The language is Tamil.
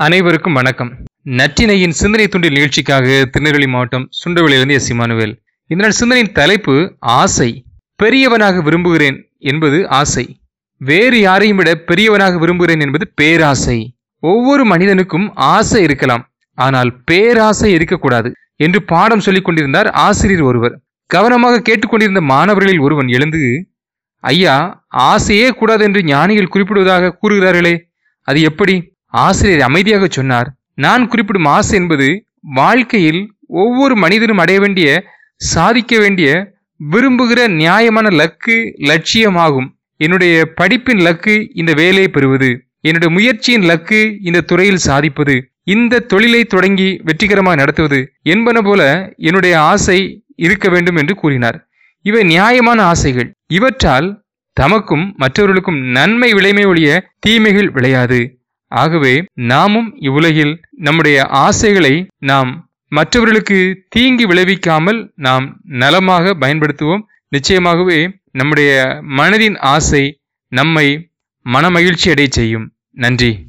அனைவருக்கும் வணக்கம். நற்றினையின் சிந்தனை துண்டில் நிகழ்ச்சிக்காக திருநெல்வேலி மாவட்டம் சுண்டவெளியிலிருந்து எஸ். இமானுவேல். இந்த நாள் சிந்தனையின் தலைப்பு ஆசை. பெரியவனாக விரும்புகிறேன் என்பது ஆசை. வேறு யாரையும் விட பெரியவனாக விரும்புகிறேன் என்பது பேராசை. ஒவ்வொரு மனிதனுக்கும் ஆசை இருக்கலாம். ஆனால் பேராசை இருக்கக்கூடாது என்று பாடம் சொல்லிக் கொண்டிருந்தார் ஆசிரியர் ஒருவர். கவனமாக கேட்டுக்கொண்டிருந்த மாணவர்களில் ஒருவன் எழுந்து ஐயா ஆசையே கூடாது என்று ஞானிகள் குறிப்பிடுவதாக கூறுகிறார்களே. அது எப்படி? ஆசிரியர் அமைதியாக சொன்னார். நான் குறிப்பிடும் ஆசை என்பது வாழ்க்கையில் ஒவ்வொரு மனிதனும் அடைய வேண்டிய சாதிக்க வேண்டிய விரும்புகிற நியாயமான லக்கு லட்சியமாகும். என்னுடைய படிப்பின் லக்கு இந்த வேலையை பெறுவது. என்னுடைய முயற்சியின் லக்கு இந்த துறையில் சாதிப்பது. இந்த தொழிலை தொடங்கி வெற்றிகரமாக நடத்துவது என்பன போல என்னுடைய ஆசை இருக்க வேண்டும் என்று கூறினார். இவை நியாயமான ஆசைகள். இவற்றால் தமக்கும் மற்றவர்களுக்கும் நன்மை விளைமை ஒழிய தீமைகள் விளையாது. ஆகவே நாமும் இவ்வுலகில் நம்முடைய ஆசைகளை நாம் மற்றவர்களுக்கு தீங்கி விளைவிக்காமல் நாம் நலமாக பயன்படுத்துவோம். நிச்சயமாகவே நம்முடைய மனதின் ஆசை நம்மை மனமகிழ்ச்சி அடைய செய்யும். நன்றி.